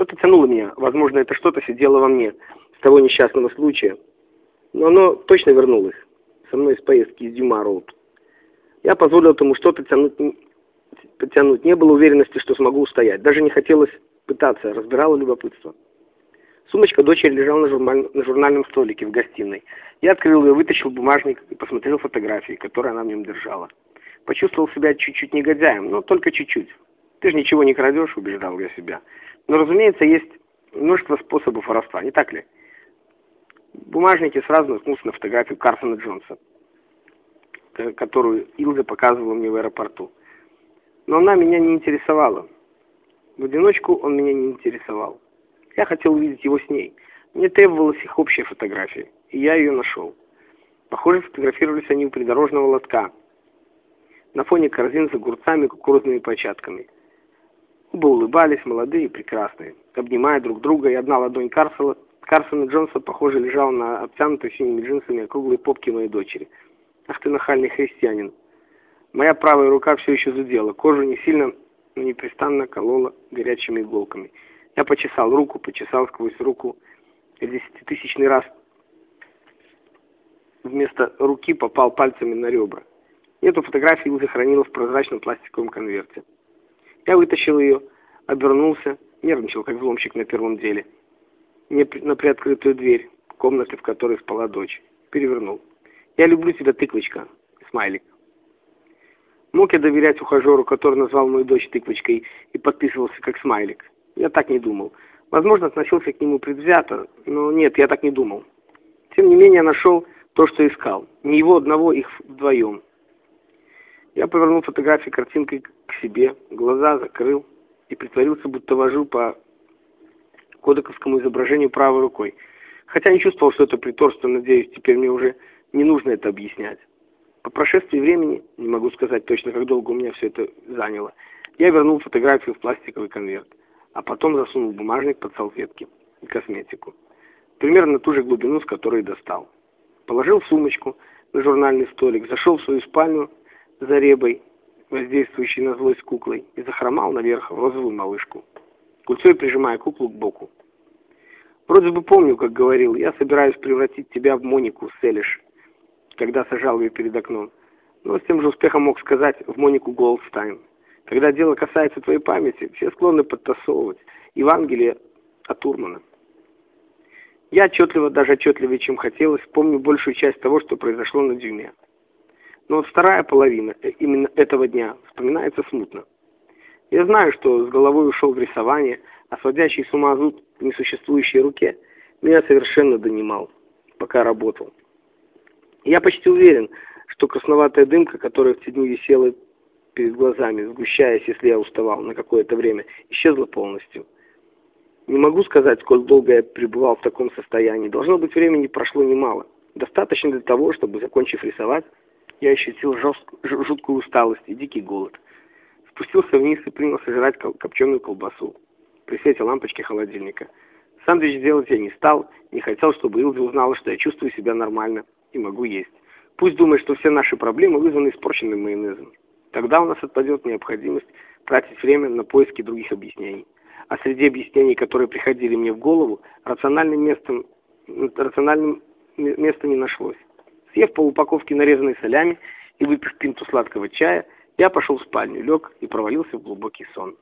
Что-то тянуло меня, возможно, это что-то сидело во мне с того несчастного случая, но оно точно вернулось со мной из поездки из Дюма-Роуд. Я позволил ему что-то тянуть, потянуть, не было уверенности, что смогу устоять, даже не хотелось пытаться, разбирало любопытство. Сумочка дочери лежала на, журналь... на журнальном столике в гостиной. Я открыл ее, вытащил бумажник и посмотрел фотографии, которые она в нем держала. Почувствовал себя чуть-чуть негодяем, но только чуть-чуть. Ты же ничего не крадешь, убеждал я себя. Но, разумеется, есть множество способов воровства, не так ли? В бумажнике сразу наткнулся на фотографию Карсона Джонса, которую Илза показывала мне в аэропорту. Но она меня не интересовала. В одиночку он меня не интересовал. Я хотел увидеть его с ней. Мне требовалась их общая фотография, и я ее нашел. Похоже, фотографировались они у придорожного лотка, на фоне корзин с огурцами и кукурузными початками. Оба улыбались, молодые и прекрасные, обнимая друг друга, и одна ладонь Карсела, Карсона Джонса, похоже, лежала на обтянутой синими джинсами округлой попке моей дочери. Ах ты нахальный христианин. Моя правая рука все еще зудела, кожу не сильно, но непрестанно колола горячими иголками. Я почесал руку, почесал сквозь руку. Десятитысячный раз вместо руки попал пальцами на ребра. Эту фотографию Илза хранила в прозрачном пластиковом конверте. Я вытащил ее, обернулся, нервничал, как взломщик на первом деле. Не на приоткрытую дверь комнаты, в которой спала дочь. Перевернул. «Я люблю тебя, тыквочка». Смайлик. Мог я доверять ухажеру, который назвал мою дочь тыквочкой и подписывался как смайлик? Я так не думал. Возможно, относился к нему предвзято, но нет, я так не думал. Тем не менее, нашел то, что искал. Не его одного, их вдвоем. Я повернул фотографии картинкой к себе, глаза закрыл и притворился, будто вожу по кодековскому изображению правой рукой. Хотя не чувствовал, что это приторство, надеюсь, теперь мне уже не нужно это объяснять. По прошествии времени, не могу сказать точно, как долго у меня все это заняло, я вернул фотографию в пластиковый конверт а потом засунул бумажник под салфетки и косметику. Примерно ту же глубину, с которой достал. Положил сумочку на журнальный столик, зашел в свою спальню за ребой, воздействующей на злость куклой, и захромал наверх в розовую малышку, кульцой прижимая куклу к боку. Вроде бы помню, как говорил, я собираюсь превратить тебя в Монику Селиш, когда сажал ее перед окном. Но с тем же успехом мог сказать в Монику Голдстайн. Когда дело касается твоей памяти, все склонны подтасовывать Евангелие от Урмана. Я отчетливо, даже отчетливее, чем хотелось, помню большую часть того, что произошло на Дюме. Но вторая половина э, именно этого дня вспоминается смутно. Я знаю, что с головой ушел в рисование, а сводящий с ума зуд в несуществующей руке меня совершенно донимал, пока работал. Я почти уверен, что красноватая дымка, которая в те дни висела перед глазами, сгущаясь, если я уставал на какое-то время, исчезла полностью. Не могу сказать, сколько долго я пребывал в таком состоянии. Должно быть, времени прошло немало. Достаточно для того, чтобы, закончив рисовать, я ощутил жесткую, жуткую усталость и дикий голод. Спустился вниз и принялся жрать копченую колбасу при свете лампочки холодильника. Сандвич делать я не стал, не хотел, чтобы Илзи узнала, что я чувствую себя нормально и могу есть. Пусть думает, что все наши проблемы вызваны испорченным майонезом. Тогда у нас отпадет необходимость тратить время на поиски других объяснений. А среди объяснений, которые приходили мне в голову, рациональным местом, рациональным места не нашлось. Съев полупаковки нарезанной солями и выпив пинту сладкого чая, я пошел в спальню, лег и провалился в глубокий сон.